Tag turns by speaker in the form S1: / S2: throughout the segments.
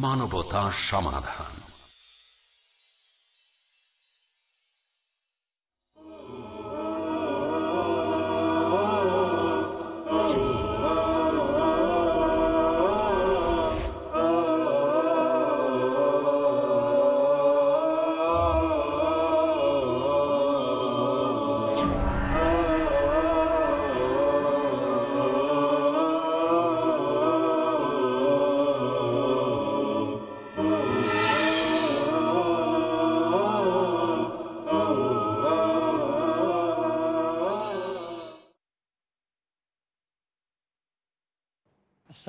S1: মানবতা সমাধান।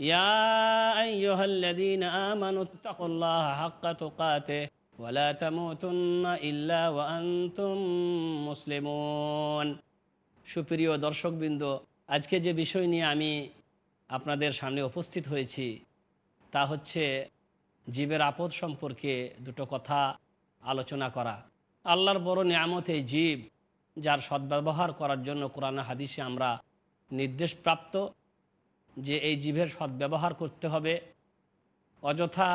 S2: يا أيها الذين آمنوا اتقوا الله حق تقاته ولا تموتن إلا وأنتم মুসলিমুন সুপ্রিয় দর্শকবৃন্দ আজকে যে বিষয় নিয়ে আমি আপনাদের সামনে উপস্থিত হয়েছি তা হচ্ছে জীবের আপদ সম্পর্কে দুটো কথা আলোচনা করা আল্লাহর বড় নিয়ামত এই জীব যার সদ্ব্যবহার করার জন্য কোরআন হাদিসে আমরা নির্দেশপ্রাপ্ত যে এই জীবের সদ্ব্যবহার করতে হবে, অযথা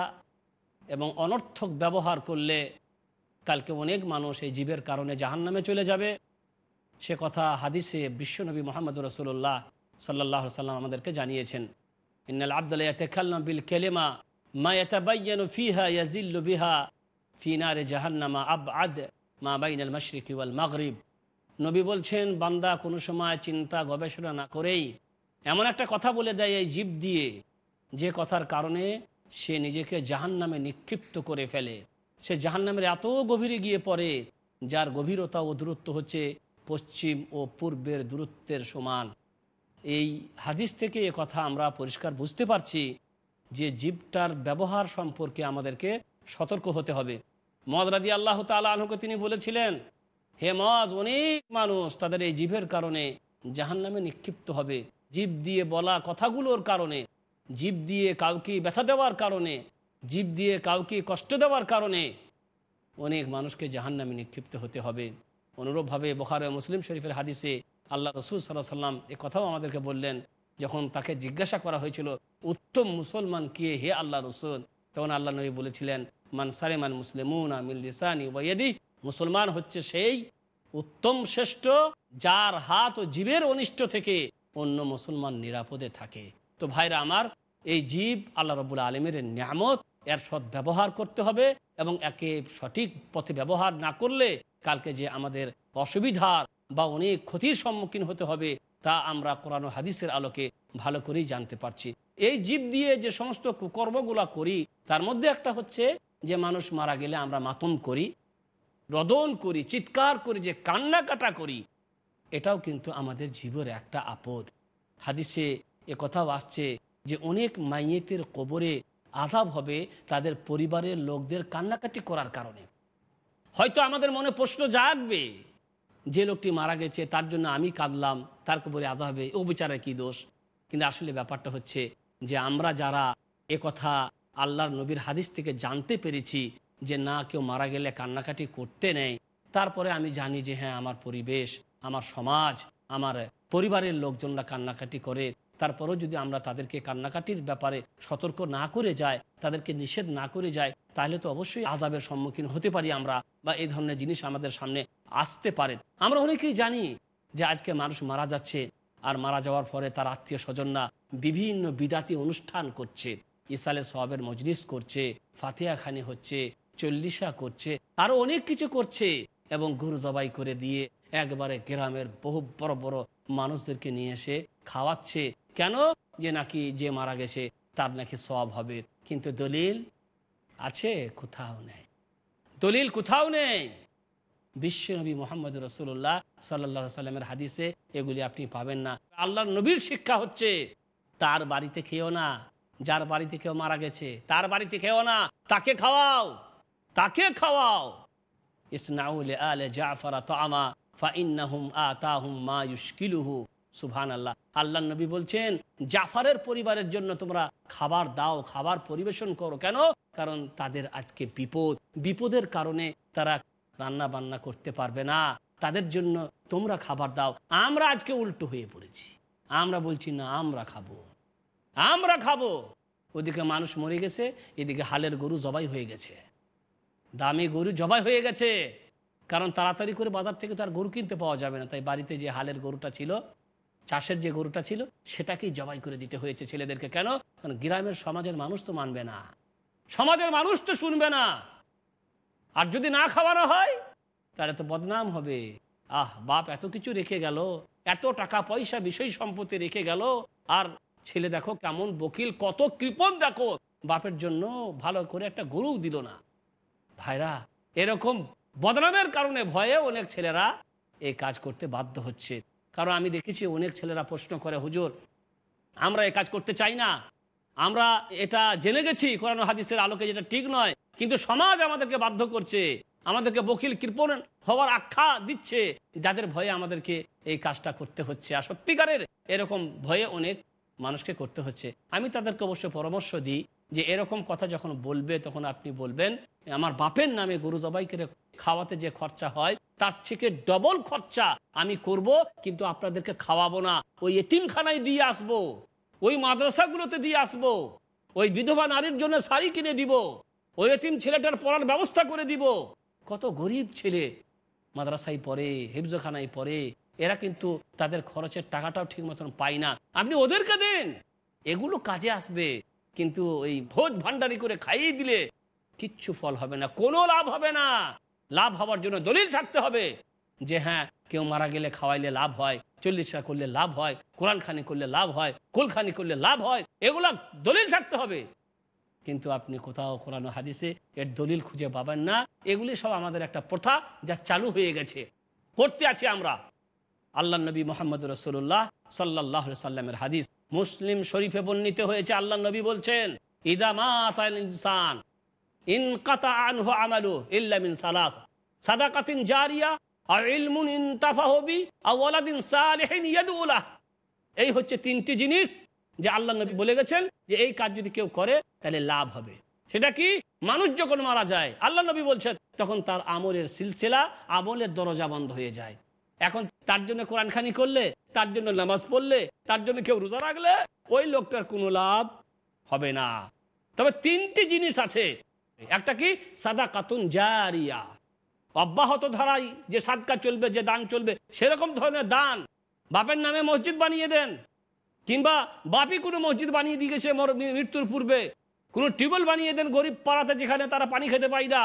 S2: এবং অনর্থক ব্যবহার করলে কালকে অনেক মানুষ এই জীবের কারণে জাহান নামে চলে যাবে। সে কথা হাদিসে বিশ্বনবী মোহাম্মদ রসুল্লাহ সাল্লাহ সাল্লাম আমাদেরকে জানিয়েছেন। ইন্নাল আবদুল্লাহ তেখাল্লাম বিল কেলেমা মা ইয়াতাবাইয়ানু ফিহা ইয়াজিল্লু বিহা ফিনারে জাহান্নামা আব আদ মা বাইনাল মশরিক ওয়াল মাগরিব। নবী বলছেন, বান্দা কোনো সময় চিন্তা গবেষণা না করেই এমন একটা কথা বলে দেয় এই জীব দিয়ে, যে কথার কারণে সে নিজেকে জাহান নামে নিক্ষিপ্ত করে ফেলে। সে জাহান নামের এত গভীরে গিয়ে পড়ে, যার গভীরতা ও দূরত্ব হচ্ছে পশ্চিম ও পূর্বের দূরত্বের সমান। এই হাদিস থেকে এ কথা আমরা পরিষ্কার বুঝতে পারছি যে জীবটার ব্যবহার সম্পর্কে আমাদেরকে সতর্ক হতে হবে। মদ রাজি আল্লাহ তালকে তিনি বলেছিলেন, হে মদ, অনেক মানুষ তাদের এই জীবের কারণে জাহান নামে নিক্ষিপ্ত হবে। জীব দিয়ে বলা কথাগুলোর কারণে জীব দিয়ে কাউকে ব্যথা দেওয়ার কারণে জীব দিয়ে কাউকে কষ্ট দেওয়ার কারণে অনেক মানুষকে জাহান্নামে নিক্ষিপ্ত হতে হবে। অনুরূপভাবে বখারে মুসলিম শরীফের হাদিসে আল্লাহ রসুল সাল্লাহ সাল্লাম এ কথাও আমাদেরকে বললেন, যখন তাকে জিজ্ঞাসা করা হয়েছিল, উত্তম মুসলমান কে হে আল্লাহ রসুল? তখন আল্লাহ নবী বলেছিলেন, মান সারেমান মুসলিমুন আমিল মুসলমান হচ্ছে সেই উত্তম শ্রেষ্ঠ, যার হাত ও জীবের অনিষ্ট থেকে অন্য মুসলমান নিরাপদে থাকে। তো ভাইরা আমার, এই জীব আল্লাহ রবুল্লা আলমের নিয়ামত, এর সৎ ব্যবহার করতে হবে এবং একে সঠিক পথে ব্যবহার না করলে কালকে যে আমাদের অসুবিধার বা অনেক ক্ষতির সম্মুখীন হতে হবে, তা আমরা কোরআন হাদিসের আলোকে ভালো করেই জানতে পারছি। এই জীব দিয়ে যে সমস্ত কুকর্মগুলা করি, তার মধ্যে একটা হচ্ছে যে মানুষ মারা গেলে আমরা মাতম করি, রদন করি, চিৎকার করি, যে কান্নাকাটা করি এটাও কিন্তু আমাদের জীবের একটা আপদ। হাদিসে এ কথাও আসছে যে, অনেক মাইয়েতের কবরে আধাব হবে তাদের পরিবারের লোকদের কান্নাকাটি করার কারণে। হয়তো আমাদের মনে প্রশ্ন জাগবে, যে লোকটি মারা গেছে, তার জন্য আমি কাঁদলাম, তার কবরে আধা হবে ও বিচারে কি দোষ? কিন্তু আসলে ব্যাপারটা হচ্ছে যে, আমরা যারা এ কথা আল্লাহর নবীর হাদিস থেকে জানতে পেরেছি যে, না, কেউ মারা গেলে কান্নাকাটি করতে নেই, তারপরে আমি জানি যে হ্যাঁ আমার পরিবেশ আমার সমাজ, আমার পরিবারের লোকজনরা কান্নাকাটি করে, তারপরেও যদি আমরা তাদেরকে কান্নাকাটির ব্যাপারে সতর্ক না করে যায় তাদেরকে নিষেধ না করে যায় তাহলে তো অবশ্যই আজাবের সম্মুখীন হতে পারি আমরা বা এই ধরনের জিনিস আমাদের সামনে আসতে পারে। আমরা অনেকেই জানি যে আজকে মানুষ মারা যাচ্ছে, আর মারা যাওয়ার পরে তার আত্মীয় স্বজনরা বিভিন্ন বিদাতি অনুষ্ঠান করছে। ইসালে সবের মজলিস করছে, ফাতিহা খানি হচ্ছে, চল্লিশা করছে, আরও অনেক কিছু করছে এবং গরু জবাই করে দিয়ে একবারে গ্রামের বহু বড় বড় মানুষদেরকে নিয়ে এসে খাওয়াচ্ছে। কেন? যে নাকি যে মারা গেছে, তার নাকি সব হবে। কিন্তু দলিল আছে, কোথাও নেই। দলিল কোথাও নেই। বিশ্বনবী মোহাম্মদ রসুল্লাহ সাল্লা সাল্লামের হাদিসে এগুলি আপনি পাবেন না। আল্লাহর নবীর শিক্ষা হচ্ছে, তার বাড়িতে খেও না, যার বাড়িতে কেউ মারা গেছে, তার বাড়িতে খেও না, তাকে খাওয়াও তাকে খাওয়াও। ইসনাউল আলে জাফরা তামা ফাইন্নাহুম আতাহুম মা ইউশকিলুহু। সুবহান আল্লাহ আল্লাহ নবী বলছেন, জাফারের পরিবারের জন্য তোমরা খাবার দাও, খাবার পরিবেশন করো। কেন? কারণ তাদের আজকে বিপদ। বিপদের কারণে তারা রান্না বান্না করতে পারবে না। তাদের জন্য তোমরা খাবার দাও। আমরা আজকে উল্টো হয়ে পড়েছি। আমরা বলছি, না, আমরা খাব। আমরা খাব। ওদিকে মানুষ মরে গেছে, এদিকে হালের গরু জবাই হয়ে গেছে। দামি গরু জবাই হয়ে গেছে। কারণ তাড়াতাড়ি করে বাজার থেকে তো আর গরু কিনতে পাওয়া যাবে না। তাই বাড়িতে যে হালের গরুটা ছিল, চাষের যে গরুটা ছিল, সেটাকেই জবাই করে দিতে হয়েছে ছেলেদেরকে। কেন? কারণ গ্রামের সমাজের মানুষ তো মানবে না। সমাজের মানুষ তো শুনবে না। আর যদি না খাওয়ানো হয়, তাহলে তো বদনাম হবে। আহ, বাপ এত কিছু রেখে গেল, এত টাকা পয়সা বিষয় সম্পত্তি রেখে গেল, আর ছেলে দেখো কেমন বকিল, কত কৃপণ দেখো। বাপের জন্য ভালো করে একটা গরু দিল না। ভাইরা, এরকম বদনামের কারণে ভয়ে অনেক ছেলেরা এই কাজ করতে বাধ্য হচ্ছে। কারণ আমি দেখেছি অনেক ছেলেরা প্রশ্ন করে, হুজুর, আমরা এই কাজ করতে চাই না। আমরা এটা জেনে গেছি, কোরআন হাদিসের আলোকে যেটা ঠিক নয়, কিন্তু সমাজ আমাদেরকে বাধ্য করছে। আমাদেরকে বকিল কৃপণ হওয়ার আখ্যা দিচ্ছে। যাদের ভয়ে আমাদেরকে এই কাজটা করতে হচ্ছে। আর সত্যিকারের এরকম ভয়ে অনেক মানুষকে করতে হচ্ছে। আমি তাদেরকে অবশ্য পরামর্শ দিই যে এরকম কথা যখন বলবে, তখন আপনি বলবেন, আমার বাপের নামে গরু জবাই করে খাওয়াতে যে খরচা হয়, তার থেকে ডবল খরচা আমি করব, কিন্তু আপনাদেরকে খাওয়াবো না। ওই এতিমখানায় দিয়ে আসব, ওই মাদ্রাসাগুলোতে দিয়ে আসব, ওই বিধবা নারীর জন্য শাড়ি কিনে দিব, ওই এতিম ছেলেটার পড়ার ব্যবস্থা করে দিব। কত গরিব ছেলে মাদ্রাসায় পড়ে, হেফজখানায় পড়ে, এরা কিন্তু তাদের খরচের টাকাটাও ঠিক মতন পায় না। আপনি ওদেরকে দেন, এগুলো কাজে আসবে, কিন্তু ওই ভোজ ভান্ডারি করে খাইয়ে দিলে কিচ্ছু ফল হবে না, কোনো লাভ হবে না। লাভ হওয়ার জন্য দলিল থাকতে হবে যে হ্যাঁ কেউ মারা গেলে খাওয়াইলে লাভ হয়, চল্লিশা করলে লাভ হয় কোরআন খানি করলে লাভ হয়, কুলখানি করলে লাভ হয়, এগুলা দলিল থাকতে হবে। কিন্তু আপনি কোথাও কোরআন হাদিসে এর দলিল খুঁজে পাবেন না, এগুলি সব আমাদের একটা প্রথা যা চালু হয়ে গেছে। করতে আছি আমরা। আল্লাহ নবী মোহাম্মদ রসুল্লাহ সাল্লাহ সাল্লামের হাদিস, মুসলিম শরীফে বর্ণিত হয়েছে আল্লাহ নবী বলছেন ইদামাত ইনসান ইনকাতা আনহু আমালু ইল্লা মিন সালাস। সাদাকাতিন জারিয়া আর ইলমুন ইনতাফাহবি আও ওয়ালাদিন সালিহিন ইয়াদউলাহ এই হচ্ছে তিনটি জিনিস যে আল্লাহ নবী বলে গেছেন যে এই কাজ যদি কেউ করে, তাহলে লাভ হবে। সেটা কি? মানুষ যখন মারা যায়, আল্লাহ নবী বলছেন, তখন তার আমলের সিলসিলা, আমলের দরজা বন্ধ হয়ে যায়। এখন তার জন্য কোরআন খানি করলে, তার জন্য নামাজ পড়লে, তার জন্য কেউ রোজা রাখলে, ওই লোকটার কোনো লাভ হবে না। তবে তিনটি জিনিস আছে একটা কি? সাদা কাতুন জারিয়া। অব্যাহত ধারাই যে সাদকা চলবে, যে দান চলবে, সেরকম ধরনের দান বাপের নামে মসজিদ বানিয়ে দেন। কিংবা বাপি কোনো মসজিদ বানিয়ে দিয়ে গেছে মৃত্যুর পূর্বে। কোনো টিউবওয়েল বানিয়ে দেন গরিব পাড়াতে যেখানে তারা পানি খেতে পায় না।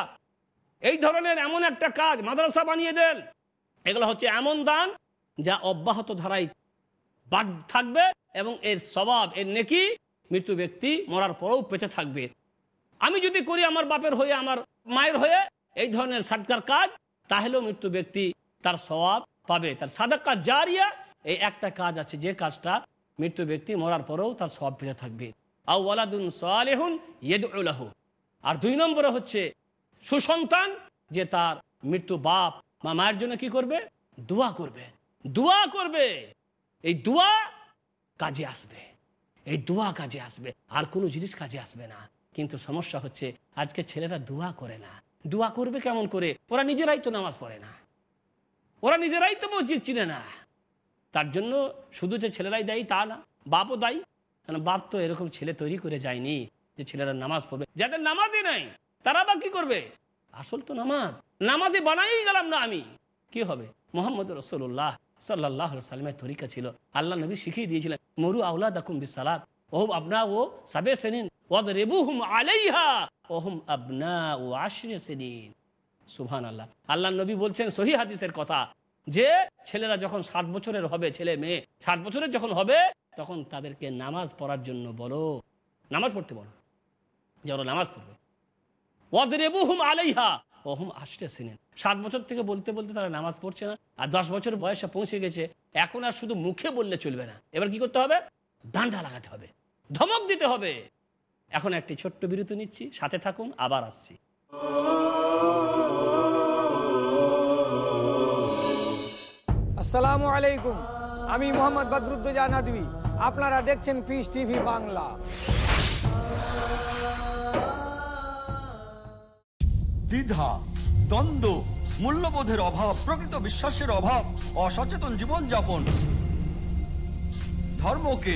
S2: এই ধরনের এমন একটা কাজ মাদ্রাসা বানিয়ে দেন। এগুলো হচ্ছে এমন দান যা অব্যাহত ধারায় বাদ থাকবে এবং এর স্বভাব, এর নেকি মৃত্যু ব্যক্তি মরার পরেও পেতে থাকবে। আমি যদি করি আমার বাপের হয়ে, আমার মায়ের হয়ে এই ধরনের সাদকার কাজ, তাহলেও মৃত্যু ব্যক্তি তার স্বভাব পাবে। তার সাদাক্কা জারিয়া এই একটা কাজ আছে, যে কাজটা মৃত্যু ব্যক্তি মরার পরেও তার স্বভাব পেতে থাকবে। আউ সালেহুন ইয়েদুল্লাহু আর দুই নম্বরে হচ্ছে সুসন্তান, যে তার মৃত্যু বাপ বা মায়ের জন্য কি করবে? দোয়া করবে। দোয়া করবে। এই দোয়া কাজে আসবে। এই দোয়া কাজে আসবে। আর কোনো জিনিস কাজে আসবে না। কিন্তু সমস্যা হচ্ছে আজকে ছেলেরা দোয়া করে না। দোয়া করবে কেমন করে? ওরা নিজেরাই তো নামাজ পড়ে না। ওরা নিজেরাই তো মসজিদ চিনে না। তার জন্য শুধু যে ছেলেরাই দায়ী তা না, বাপও দায়ী। কারণ বাপ তো এরকম ছেলে তৈরি করে যায়নি যে ছেলেরা নামাজ পড়বে। যাদের নামাজই নাই, তারা আবার কি করবে? আসল তো নামাজ। নামাজে বানাই গেলাম না আমি। কি হবে? মোহাম্মদ রসুল্লাহ সাল্লাহ সাল্লামের তরিকা ছিল। আল্লাহ নবী শিখিয়ে দিয়েছিলেন, মরু আউলা দাকুম বিসালাত। ও ও সাবে ওহুম আবনা ও আশরে সিনিন। সুবহান আল্লাহ আল্লাহ নবী বলছেন কথা যে, ছেলেরা যখন সাত বছরের হবে, ছেলে মেয়ে, সাত বছরের যখন হবে, তখন তাদেরকে নামাজ পড়ার জন্য বলো। নামাজ পড়তে বলো। যে ওরা নামাজ পড়বে। ওয়াদরিবুহুম আলাইহা। ওহুম সিনিন। সাত বছর থেকে বলতে বলতে তারা নামাজ পড়ছে না। আর দশ বছর বয়সে পৌঁছে গেছে। এখন আর শুধু মুখে বললে চলবে না। এবার কি করতে হবে? ডান্ডা লাগাতে হবে। ধমক দিতে হবে। এখন একটি ছোট্ট বিরতি নিচ্ছি সাথে থাকুন আবার আসছি।
S3: আসসালামু আলাইকুম আমি মোহাম্মদ বদরুদ্দোজা নদী আপনারা দেখছেন পিস টিভি বাংলা।
S4: দ্বিধা দ্বন্দ্ব মূল্যবোধের অভাব প্রকৃত বিশ্বাসের অভাব অসচেতন জীবনযাপন। ধর্মকে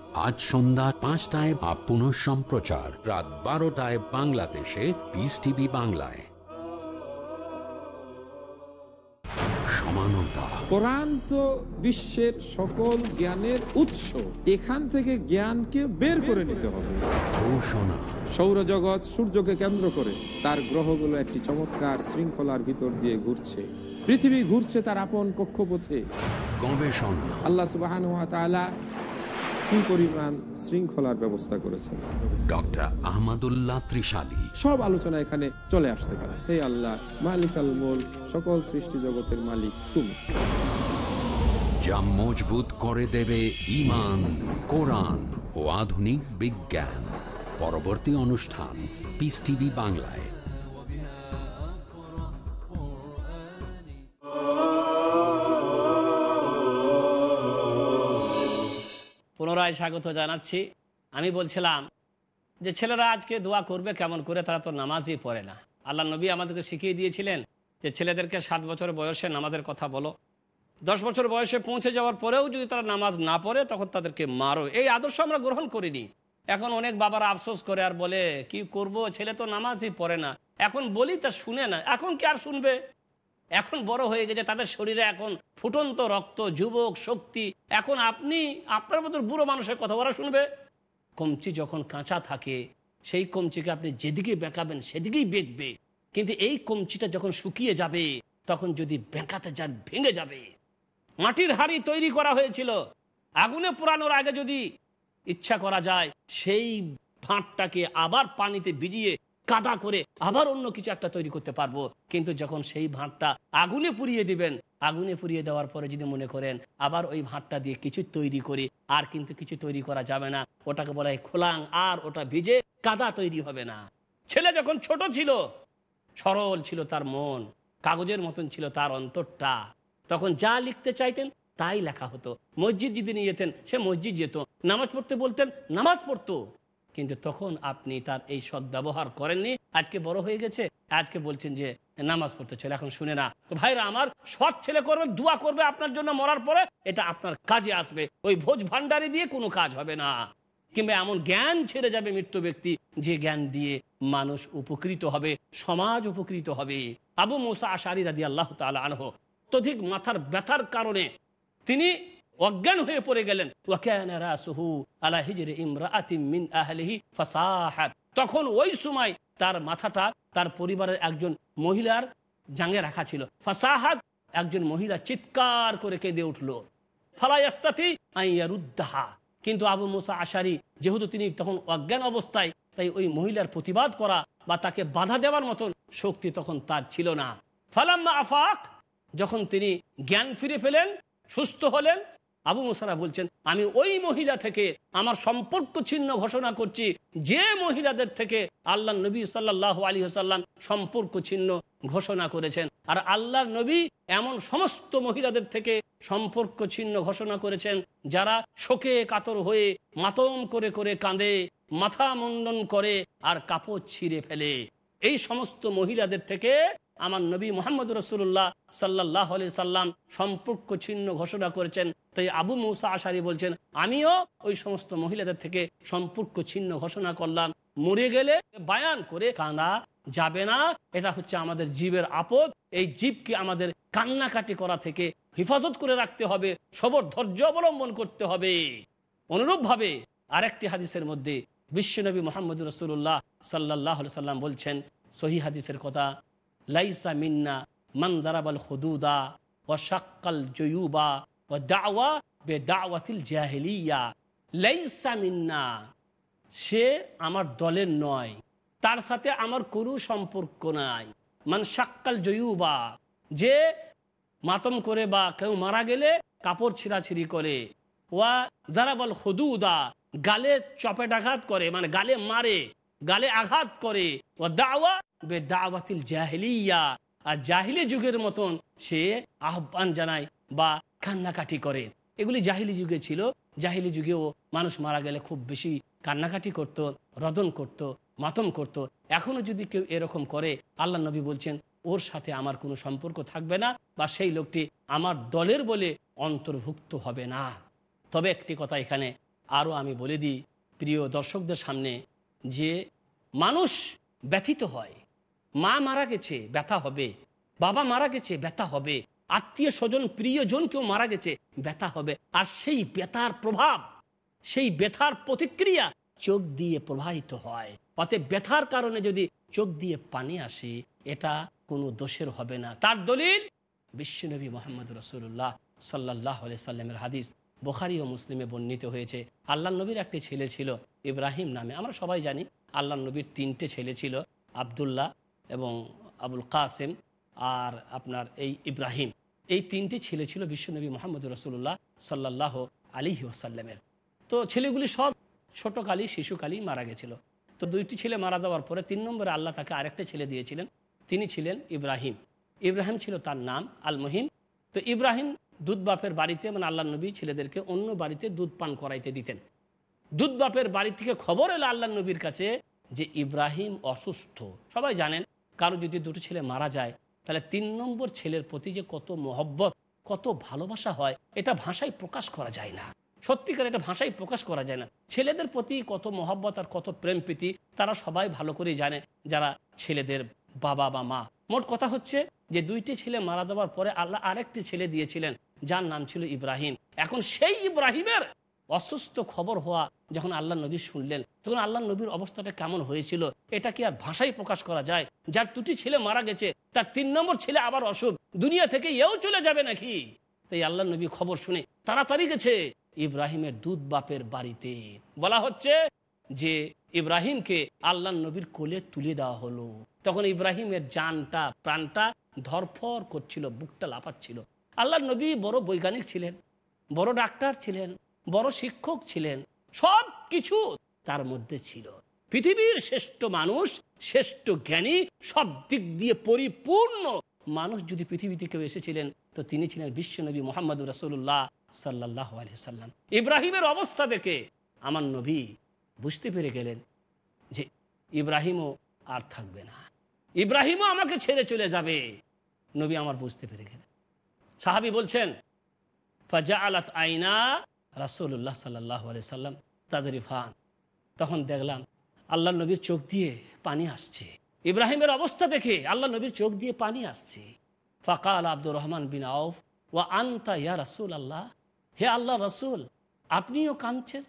S1: আজ সন্ধ্যা পাঁচটায় বা পুনঃ সম্প্রচার। রাত বারোটায় বাংলাদেশে পিস টিভি বাংলায়। সমানতা।
S5: কোরআন তো বিশ্বের সকল জ্ঞানের উৎস এখান থেকে জ্ঞানকে বের করে নিতে হবে।
S1: ঘোষণা।
S5: সৌরজগৎ সূর্যকে কেন্দ্র করে তার গ্রহগুলো একটি চমৎকার শৃঙ্খলার ভিতর দিয়ে ঘুরছে। পৃথিবী ঘুরছে তার আপন কক্ষপথে।
S1: গবেষণা।
S5: আল্লাহ সুবাহ কি পরিমাণ শৃঙ্খলার ব্যবস্থা করেছেন।
S1: ডক্টর আহমদুল্লাহ ত্রিশালী।
S5: সব আলোচনা এখানে চলে আসতে পারে। হে আল্লাহ মালিক আল মোল সকল সৃষ্টি জগতের মালিক তুমি।
S1: যা মজবুত করে দেবে ইমান কোরআন ও আধুনিক বিজ্ঞান। পরবর্তী অনুষ্ঠান পিস টিভি বাংলায়।
S2: পুনরায় স্বাগত জানাচ্ছি। আমি বলছিলাম যে, ছেলেরা আজকে দোয়া করবে কেমন করে? তারা তো নামাজই পড়ে না। আল্লাহ নবী আমাদেরকে শিখিয়ে দিয়েছিলেন যে, ছেলেদেরকে সাত বছর বয়সে নামাজের কথা বলো। দশ বছর বয়সে পৌঁছে যাওয়ার পরেও যদি তারা নামাজ না পড়ে, তখন তাদেরকে মারো। এই আদর্শ আমরা গ্রহণ করিনি। এখন অনেক বাবারা আফসোস করে আর বলে, কি করব? ছেলে তো নামাজই পড়ে না। এখন বলি তা শুনে না। এখন কি আর শুনবে? এখন বড় হয়ে গেছে, তাদের শরীরে এখন ফুটন্ত রক্ত, যুবক, শক্তি। এখন আপনি, আপনার মতো বুড়ো মানুষের কথা ওরা শুনবে। কমচি যখন কাঁচা থাকে, সেই কমচিকে আপনি যেদিকে বেঁকাবেন, সেদিকেই বেঁকবে। কিন্তু এই কমচিটা যখন শুকিয়ে যাবে, তখন যদি বেঁকাতে যান, ভেঙে যাবে। মাটির হাড়ি তৈরি করা হয়েছিল। আগুনে পোড়ানোর আগে যদি ইচ্ছা করা যায়, সেই ফাঁটটাকে আবার পানিতে ভিজিয়ে কাদা করে আবার অন্য কিছু একটা তৈরি করতে পারব। কিন্তু যখন সেই ভাঁটটা আগুনে পুড়িয়ে দিবেন, আগুনে পুড়িয়ে দেওয়ার পরে যদি মনে করেন আবার ওই ভাঁটটা দিয়ে কিছু তৈরি করি, আর কিন্তু কিছু তৈরি করা যাবে না। ওটাকে বলা হয় খোলাং, আর ওটা ভিজে কাদা তৈরি হবে না। ছেলে যখন ছোট ছিল, সরল ছিল তার মন, কাগজের মতন ছিল তার অন্তরটা। তখন যা লিখতে চাইতেন তাই লেখা হতো। মসজিদ যদি নিয়ে যেতেন, সে মসজিদ যেত, নামাজ পড়তে বলতেন, নামাজ পড়তো। কিন্তু তখন আপনি তার এই সদ্ব্যবহার করেননি। আজকে বড় হয়ে গেছে। আজকে বলছেন যে, নামাজ পড়তে চলে। এখন শুনে না। তো ভাইরা, আমার সৎ ছেলে করবে, দোয়া করবে আপনার জন্য মরার পরে, এটা আপনার কাজে আসবে। ওই ভোজ ভান্ডারি দিয়ে কোনো কাজ হবে না। কিংবা এমন জ্ঞান ছেড়ে যাবে মৃত্যু ব্যক্তি, যে জ্ঞান দিয়ে মানুষ উপকৃত হবে, সমাজ উপকৃত হবে। আবু মুসা আশারি রাদি আল্লাহ তালা আনহ অত্যধিক মাথার ব্যথার কারণে তিনি অজ্ঞান হয়ে পড়ে গেলেন। তখন ওই সময় তার মাথাটা তার পরিবারের একজন মহিলার জাঙ্গে রাখা ছিল। ফাসাহাত একজন মহিলা চিৎকার করে কেঁদে উঠল। আইয়ারুদ্দাহা কিন্তু আবু মুসা আশারি, যেহেতু তিনি তখন অজ্ঞান অবস্থায়, তাই ওই মহিলার প্রতিবাদ করা বা তাকে বাধা দেওয়ার মতন শক্তি তখন তার ছিল না। ফালাম্মা আফাক, যখন তিনি জ্ঞান ফিরে পেলেন, সুস্থ হলেন আবু মুসারা বলছেন, আমি ওই মহিলা থেকে আমার সম্পর্ক ছিন্ন ঘোষণা করছি, যে মহিলাদের থেকে আল্লাহ নবী সাল্লাহ আলী সাল্লাম সম্পর্ক ছিন্ন ঘোষণা করেছেন। আর আল্লাহর নবী এমন সমস্ত মহিলাদের থেকে সম্পর্ক ছিন্ন ঘোষণা করেছেন, যারা শোকে কাতর হয়ে মাতম করে করে কাঁদে, মাথা মুন্ডন করে আর কাপড় ছিঁড়ে ফেলে। এই সমস্ত মহিলাদের থেকে আমার নবী মোহাম্মদ রসুল্লাহ সাল্লাহ আলি সাল্লাম সম্পর্ক ছিন্ন ঘোষণা করেছেন। তাই আবু মৌসা আশারি বলছেন, আমিও ওই সমস্ত মহিলাদের থেকে সম্পর্ক ছিন্ন ঘোষণা করলাম। মরে গেলে বায়ান করে কাঁদা যাবে না। এটা হচ্ছে আমাদের জীবের আপদ। এই জীবকে আমাদের কান্নাকাটি করা থেকে হেফাজত করে রাখতে হবে। সবর ধৈর্য অবলম্বন করতে হবে। অনুরূপভাবে আরেকটি হাদিসের মধ্যে বিশ্বনবী মোহাম্মদ রসুল্লাহ সাল্লাহ সাল্লাম বলছেন, সহি হাদিসের কথা লাইসা মিন্না মান দারাবাল হুদুদা ও শাক্কাল জয়ুবা ও দাওয়া বে দাওয়াতিল জাহেলিয়া। লাইসা মিন্না, সে আমার দলের নয়, তার সাথে আমার কোনো সম্পর্ক নাই। মান শাক্কাল জয়ুবা, যে মাতম করে বা কেউ মারা গেলে কাপড় ছিঁড়াছিড়ি করে। ওয়া জারাবাল হুদুদা, গালে চপেটাঘাত করে মানে গালে মারে। গালে আঘাত করে। ও দাওয়া বে দাওয়াতিল জাহিলিয়া। আর জাহিলি যুগের মতন সে আহ্বান জানায় বা কান্নাকাটি করে। এগুলি জাহিলি যুগে ছিল। জাহিলি যুগেও মানুষ মারা গেলে খুব বেশি কান্নাকাটি করত, রদন করত, মাতম করত। এখনও যদি কেউ এরকম করে, আল্লাহ নবী বলছেন, ওর সাথে আমার কোনো সম্পর্ক থাকবে না বা সেই লোকটি আমার দলের বলে অন্তর্ভুক্ত হবে না। তবে একটি কথা এখানে আরও আমি বলে দিই। প্রিয় দর্শকদের সামনে যে মানুষ ব্যথিত হয়। মা মারা গেছে, ব্যথা হবে। বাবা মারা গেছে, ব্যথা হবে। আত্মীয় স্বজন, প্রিয়জন কেউ মারা গেছে, ব্যথা হবে। আর সেই ব্যথার প্রভাব, সেই ব্যথার প্রতিক্রিয়া চোখ দিয়ে প্রবাহিত হয়। অতএব ব্যথার কারণে যদি চোখ দিয়ে পানি আসে, এটা কোনো দোষের হবে না। তার দলিল বিশ্বনবী মোহাম্মদ রসুল্লাহ সাল্লাহ সাল্লামের হাদিস, বোখারি ও মুসলিমে বর্ণিত হয়েছে। আল্লাহ নবীর একটি ছেলে ছিল ইব্রাহিম নামে। আমরা সবাই জানি আল্লাহ নবীর তিনটে ছেলে ছিল, আবদুল্লাহ এবং আবুল কাসেম আর আপনার এই ইব্রাহিম। এই তিনটে ছেলে ছিল বিশ্বনবী মোহাম্মদ রসুল্লাহ সাল্লাহ আলী ওসাল্লামের তো ছেলেগুলি সব ছোটকালই, শিশুকালই মারা গেছিল। তো দুইটি ছেলে মারা যাওয়ার পরে তিন নম্বরে আল্লাহ তাকে আরেকটা ছেলে দিয়েছিলেন। তিনি ছিলেন ইব্রাহিম। ইব্রাহিম ছিল তার নাম আল মহিম তো ইব্রাহিম দুধ বাপের বাড়িতে মানে আল্লাহ নবী ছেলেদেরকে অন্য বাড়িতে দুধ পান করাইতে দিতেন। দুধ বাপের বাড়ি থেকে খবর এলো আল্লাহ নবীর কাছে যে ইব্রাহিম অসুস্থ। সবাই জানেন, কারও যদি দুটো ছেলে মারা যায়, তাহলে তিন নম্বর ছেলের প্রতি যে কত মহব্বত, কত ভালোবাসা হয়, এটা ভাষায় প্রকাশ করা যায় না। সত্যিকার এটা ভাষায় প্রকাশ করা যায় না। ছেলেদের প্রতি কত মহব্বত আর কত প্রেম প্রীতি, তারা সবাই ভালো করেই জানে যারা ছেলেদের বাবা বা মা। মোট কথা হচ্ছে যে দুইটি ছেলে মারা যাওয়ার পরে আল্লাহ আরেকটি ছেলে দিয়েছিলেন, যার নাম ছিল ইব্রাহিম। এখন সেই ইব্রাহিমের অসুস্থ খবর হওয়া যখন আল্লাহ নবী শুনলেন, তখন আল্লাহ নবীর অবস্থাটা কেমন হয়েছিল, এটা কি আর ভাষায় প্রকাশ করা যায়? যার দুটি ছেলে মারা গেছে, তার তিন নম্বর ছেলে আবার অসুখ, দুনিয়া থেকে এও চলে যাবে নাকি? তাই আল্লাহ নবী খবর শুনে তাড়াতাড়ি গেছে, ইব্রাহিমের দুধ বাপের বাড়িতে। বলা হচ্ছে যে, ইব্রাহিমকে আল্লাহ নবীর কোলে তুলে দেওয়া হলো। তখন ইব্রাহিমের জানটা, প্রাণটা ধরফর করছিল, বুকটা লাফাচ্ছিল। আল্লাহ নবী বড় বৈজ্ঞানিক ছিলেন, বড় ডাক্তার ছিলেন বড় শিক্ষক ছিলেন, সব কিছু তার মধ্যে ছিল। পৃথিবীর শ্রেষ্ঠ মানুষ, শ্রেষ্ঠ জ্ঞানী, সব দিক দিয়ে পরিপূর্ণ মানুষ যদি পৃথিবীতে কেউ এসেছিলেন, তো তিনি ছিলেন বিশ্বনবী মোহাম্মদ রসুল্লাহ সাল্লাহ আলি ইব্রাহিমের অবস্থা দেখে আমার নবী বুঝতে পেরে গেলেন যে ইব্রাহিমও আর থাকবে না। ইব্রাহিমও আমাকে ছেড়ে চলে যাবে, নবী আমার বুঝতে পেরে গেলেন। সাহাবি বলছেন ফাজা আলাত আইনা রাসুল্লাহ সাল্লাহ আলি সাল্লাম তাদের ফান তখন দেখলাম আল্লাহ নবীর চোখ দিয়ে পানি আসছে। ইব্রাহিমের অবস্থা দেখে আল্লাহ নবীর চোখ দিয়ে পানি আসছে। ফাকাল আব্দুর রহমান বিন আউফ ও আন্তা ইয়া রাসুল আল্লাহ হে আল্লাহ রসুল, আপনিও কাঁদছেন?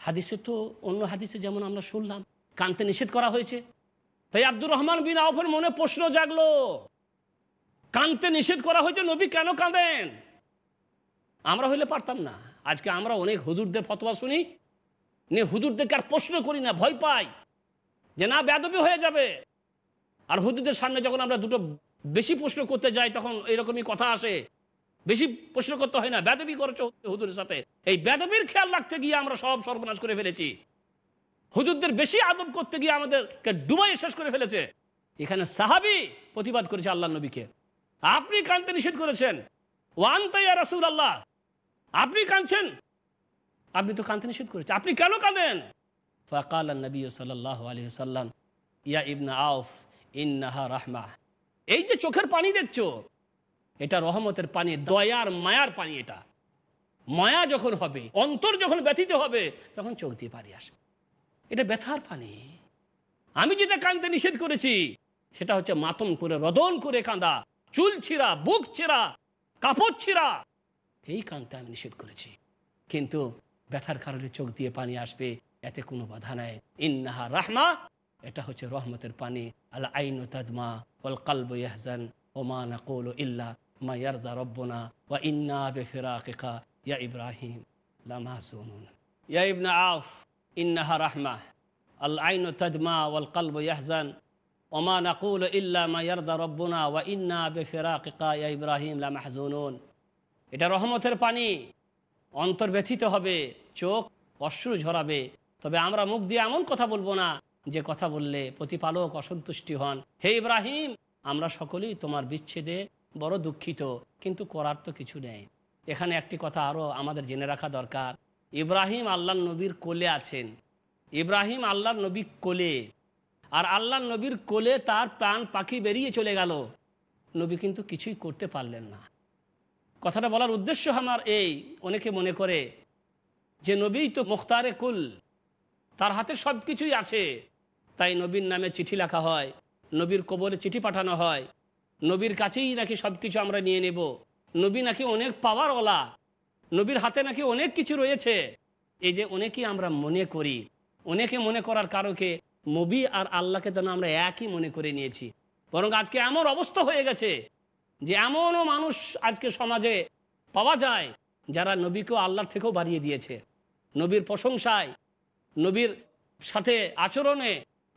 S2: হাদিসে তো অন্য হাদিসে যেমন আমরা শুনলাম, কানতে নিষেধ করা হয়েছে। তাই আব্দুর রহমান বিন আউফের মনে প্রশ্ন জাগলো, কানতে নিষেধ করা হয়েছে, নবী কেন কাঁদেন? আমরা হইলে পারতাম না। আজকে আমরা অনেক হুজুরদের ফতোয়া শুনি নিয়ে হুজুরদেরকে আর প্রশ্ন করি না, ভয় পাই যে না বেদবি হয়ে যাবে। আর হুজুরদের সামনে যখন আমরা দুটো বেশি প্রশ্ন করতে যাই, তখন এরকমই কথা আসে, বেশি প্রশ্ন করতে হয় না বেদবি করেছ হুজুরের সাথে। এই বেদবির খেয়াল রাখতে গিয়ে আমরা সব সর্বনাশ করে ফেলেছি। হুজুরদের বেশি আদব করতে গিয়ে আমাদেরকে ডুবাই শেষ করে ফেলেছে। এখানে সাহাবি প্রতিবাদ করেছে আল্লাহ নবীকে। আপনি কানতে নিষেধ করেছেন ওয়ান তাইয়া রাসুল আল্লাহ আপনি কাঁদছেন? আপনি তো কানতে নিষেধ করেছেন। আপনি কেন কাঁদেন? ফকাল নবী সাল্লাহ আলী সাল্লাম ইয়া ইবনা আউফ, ইন্নাহা রাহমা। এই যে চোখের পানি দেখছ, এটা রহমতের পানি, দয়ার, মায়ার পানি এটা। মায়া যখন হবে, অন্তর যখন ব্যথিত হবে, তখন চোখ দিয়ে পানি আসবে। এটা ব্যথার পানি। আমি যেটা কাঁদতে নিষেধ করেছি, সেটা হচ্ছে মাতম করে, রদন করে কাঁদা, চুল ছিঁড়া, বুক ছিঁড়া, কাপড় ছিঁড়া। এই কাঁদতে আমি নিষেধ করেছি। কিন্তু ব্যথার কারণে চোখ দিয়ে পানি আসবে, এতে কোনো বাধা নাই। ইন্নাহা রাহমা, এটা হচ্ছে রহমতের পানি। আল আইন তাদমা ওল কালব ইয়াহজান ওমা নাকুল ইল্লা মা ইয়ারদা রব্বনা, ওয়া ইন্না বেফিরাকিকা ইয়া ইব্রাহিম লামাহসুনুন ইয়া ইবনা আফ ইন্নাহা রাহমা। আল আইন তাদমা, ওয়াল কালব ইয়াহজান ওমা নাকুল ইল্লা মা ইয়ারদা রব্বনা, ওয়া ইন্না বেফিরাকিকা ইয়া ইব্রাহিম লামাহজুনুন এটা রহমতের পানি। অন্তর ব্যথিত হবে, চোখ অশ্রু ঝরাবে। তবে আমরা মুখ দিয়ে এমন কথা বলব না যে কথা বললে প্রতিপালক অসন্তুষ্টি হন। হে ইব্রাহিম, আমরা সকলেই তোমার বিচ্ছেদে বড় দুঃখিত, কিন্তু করার তো কিছু নেই। এখানে একটি কথা আরও আমাদের জেনে রাখা দরকার। ইব্রাহিম আল্লাহ নবীর কোলে আছেন। ইব্রাহিম আল্লাহ নবী কোলে। আর আল্লাহ নবীর কোলে তার প্রাণ পাখি বেরিয়ে চলে গেল। নবী কিন্তু কিছুই করতে পারলেন না। কথাটা বলার উদ্দেশ্য আমার এই। অনেকে মনে করে যে নবী তো মুখতারে কুল, তার হাতে সব কিছুই আছে। তাই নবীর নামে চিঠি লেখা হয়, নবীর কবরে চিঠি পাঠানো হয়, নবীর কাছেই নাকি সব কিছু আমরা নিয়ে নেব। নবী নাকি অনেক পাওয়ারওয়ালা নবীর হাতে নাকি অনেক কিছু রয়েছে। এই যে অনেকেই আমরা মনে করি, অনেকে মনে করার কারণকে নবী আর আল্লাহকে যেন আমরা একই মনে করে নিয়েছি। বরং আজকে এমন অবস্থা হয়ে গেছে যে এমনও মানুষ আজকে সমাজে পাওয়া যায় যারা নবীকেও আল্লাহর থেকেও বাড়িয়ে দিয়েছে। নবীর প্রশংসায়, নবীর সাথে আচরণে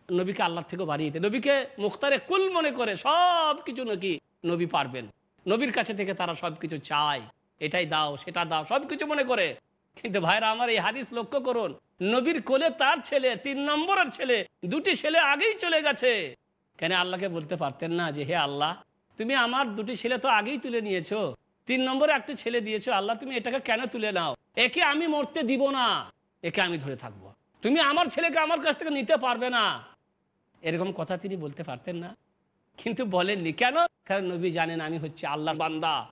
S2: নবীকে আল্লাহর থেকেও বাড়িয়ে দিতে নবীকে মুখতারে কুল মনে করে সব কিছু নাকি নবী পারবেন। নবীর কাছে থেকে তারা সব কিছু চায়, এটাই দাও, সেটা দাও, সব কিছু মনে করে। কিন্তু ভাইরা আমার এই হাদিস লক্ষ্য করুন, নবীর কোলে তার ছেলে, তিন নম্বরের ছেলে, দুটি ছেলে আগেই চলে গেছে। কেন আল্লাহকে বলতে পারতেন না যে, হে আল্লাহ তুমি আমার দুটি ছেলে তো আগেই তুলে নিয়েছো। তিন নম্বরে একটি ছেলে দিয়েছ। আল্লাহ, তুমি এটাকে কেন তুলে নাও? একে আমি মরতে দিব না। একে আমি ধরে থাকব। তুমি আমার ছেলেকে আমার কাছ থেকে নিতে পারবে না। এরকম কথা তিনি বলতে পারতেন না। কিন্তু বলেননি, কেন? কারণ নবী জানেন আমি হচ্ছে আল্লাহর বান্দা।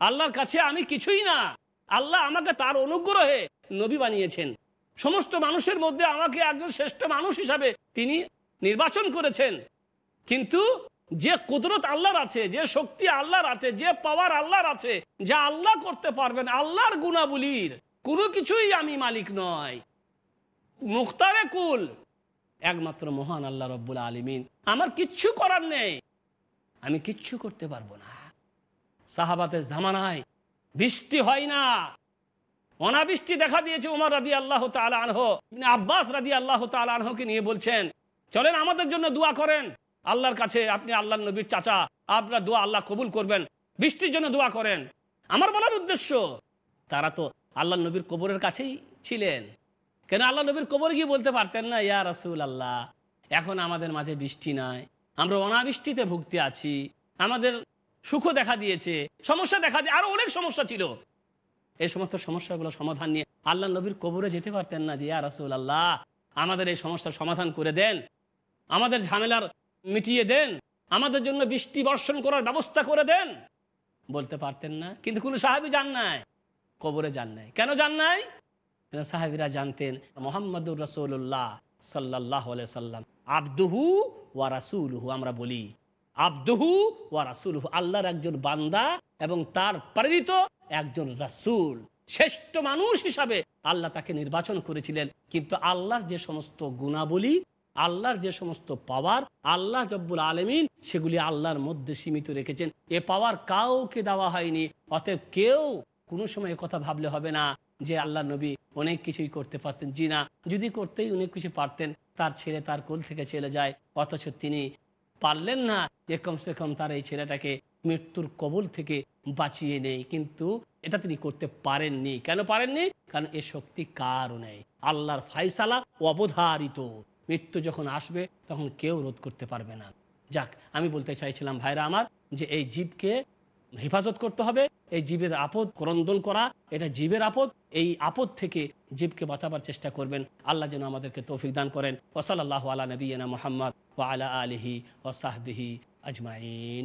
S2: আল্লাহর কাছে আমি কিছুই না। আল্লাহ আমাকে তার অনুগ্রহে নবী বানিয়েছেন। সমস্ত মানুষের মধ্যে আমাকে একজন শ্রেষ্ঠ মানুষ হিসাবে তিনি নির্বাচন করেছেন। কিন্তু যে কুদরত আল্লাহর আছে, যে শক্তি আল্লাহর আছে, যে পাওয়ার আল্লাহর আছে, যা আল্লাহ করতে পারবেন, আল্লাহর গুণাবলীর, কোনো কিছুই আমি মালিক নয় মুখতারে কুল, একমাত্র মহান আল্লাহ রব্বুল আলমিন। আমার কিচ্ছু করার নেই। আমি কিচ্ছু করতে পারব না। সাহাবাতের জামানায় বৃষ্টি হয় না। অনাবৃষ্টি দেখা দিয়েছে উমর রাদি আল্লাহ আনহ। আব্বাস রাদি আল্লাহ আনহকে নিয়ে বলছেন, চলেন আমাদের জন্য দোয়া করেন। আল্লাহর কাছে আপনি আল্লাহ নবীর চাচা, আপনার দোয়া আল্লাহ কবুল করবেন, বৃষ্টির জন্য দোয়া করেন। আমার বলার উদ্দেশ্য, তারা তো আল্লাহ নবীর কবরের কাছেই ছিলেন। কেন আল্লাহ নবীর কবর গিয়ে বলতে পারতেন না, ইয়া রাসুল আল্লাহ এখন আমাদের মাঝে বৃষ্টি নাই, আমরা অনাবৃষ্টিতে ভুগতে আছি, আমাদের সুখ দেখা দিয়েছে, সমস্যা দেখা দিয়ে আরও অনেক সমস্যা ছিল। এই সমস্ত সমস্যাগুলো সমাধান নিয়ে আল্লাহ নবীর কবরে যেতে পারতেন না যে, ইয়া রাসুল আল্লাহ আমাদের এই সমস্যার সমাধান করে দেন। আমাদের ঝামেলার মিটিয়ে দেন। আমাদের জন্য বৃষ্টি বর্ষণ করার ব্যবস্থা করে দেন। বলতে পারতেন না, কিন্তু কোনো সাহাবি যান নাই। কবরে যান নাই। কেন যান নাই? সাহাবিরা জানতেন, মোহাম্মদুর রসুল্লাহ সাল্লাহ সাল্লাম, আব্দুহু ওয়া রাসুলহু। আমরা বলি, আব্দুহু ওয়া রাসুলহু। আল্লাহর একজন বান্দা এবং তার প্রেরিত একজন রাসুল। শ্রেষ্ঠ মানুষ হিসাবে আল্লাহ তাকে নির্বাচন করেছিলেন। কিন্তু আল্লাহর যে সমস্ত গুণাবলী আল্লাহর যে সমস্ত পাওয়ার, আল্লাহ জব্বুল আলমিন সেগুলি আল্লাহর মধ্যে সীমিত রেখেছেন। এ পাওয়ার কাউকে দেওয়া হয়নি। অতএব কেউ কোনো সময় কথা ভাবলে হবে না যে আল্লাহ নবী অনেক কিছুই করতে পারতেন। জি না, যদি করতেই অনেক কিছু পারতেন, তার ছেলে তার কোল থেকে চলে যায়। অথচ তিনি পারলেন না যে কমসে কম তার এই ছেলেটাকে মৃত্যুর কবল থেকে বাঁচিয়ে নেই। কিন্তু এটা তিনি করতে পারেননি। কেন পারেননি? কারণ এ শক্তি কারও নেই। আল্লাহর ফাইসালা অবধারিত। মৃত্যু যখন আসবে, তখন কেউ রোধ করতে পারবে না। যাক, আমি বলতে চাইছিলাম ভাইরা আমার যে এই জীবকে হেফাজত করতে হবে, এই জীবের আপদ ক্রন্দন করা, এটা জীবের আপদ, এই আপদ থেকে জীবকে বাঁচাবার চেষ্টা করবেন। আল্লাহ যেন আমাদেরকে তৌফিক দান করেন। ওসাল্লাহ আলা নবীনা মোহাম্মদ ও আলা আলিহি ও সাহবিহি আজমাইন।